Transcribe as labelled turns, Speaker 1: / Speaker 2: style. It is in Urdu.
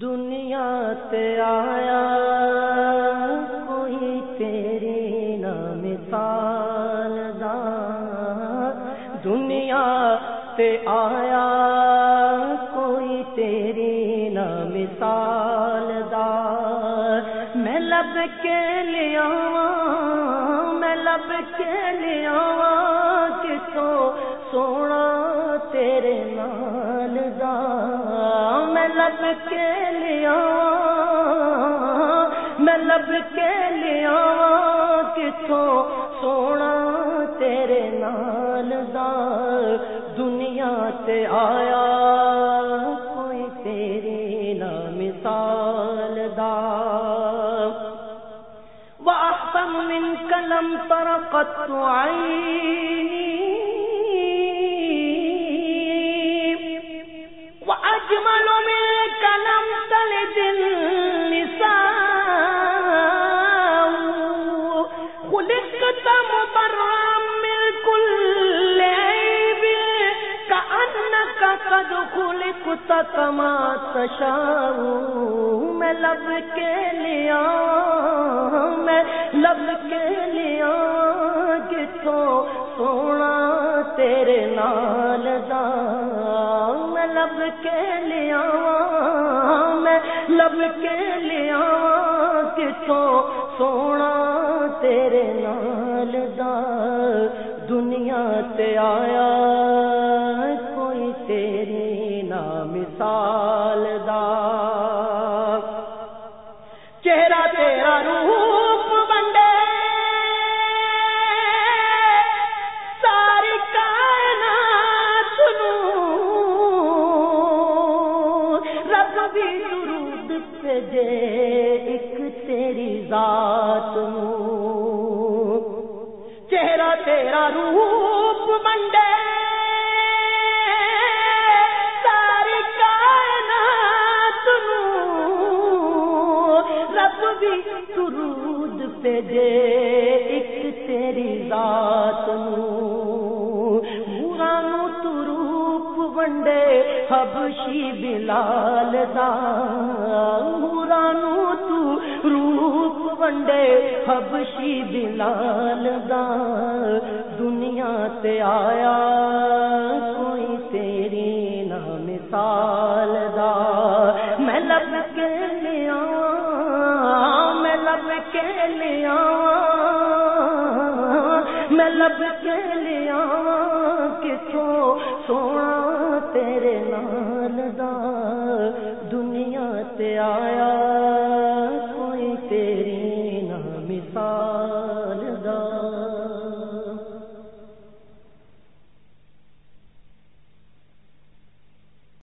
Speaker 1: دنیا تے آیا، کوئی تیری نا مثال دا دنیا تے آیا، کوئی تیری نا مثال دا میں لب کے لیا میں لب کے لیا کسو سونا لب کے لیا میں لب کے لیا کتوں سونا تیرے نال دا، دنیا تے آیا کوئی تیری نا مثال دا۔ وأحسن منك لم تر قط عيني۔ وأجمل منك خلقت كما تشاء میں لب کے لیا، میں لب کے لیا کتوں سونا تیرے نال دا۔ میں لب کے لیا، میں لب کے لیا کتوں سونا تیرے نال دا۔ دنیا تے آیا، کوئی تیری مثال دا۔ چہرہ تیرا روپ بندے۔ ساری کائنات نو رب بھی درود دے ایک تیری ذات نو۔ چہرہ تیرا روپ بندے۔ درود پہ دے ایک تیری ذات نو نو تروپ ونڈے حبشی بلال دا. نو تو روپ ونڈے حبشی بلال دا. دنیا تے آیا کوئی تیری نا مثال دا. کے لیا میں لب کے لیا کتوں سونا تیرے نال دا دنیا تے آیا۔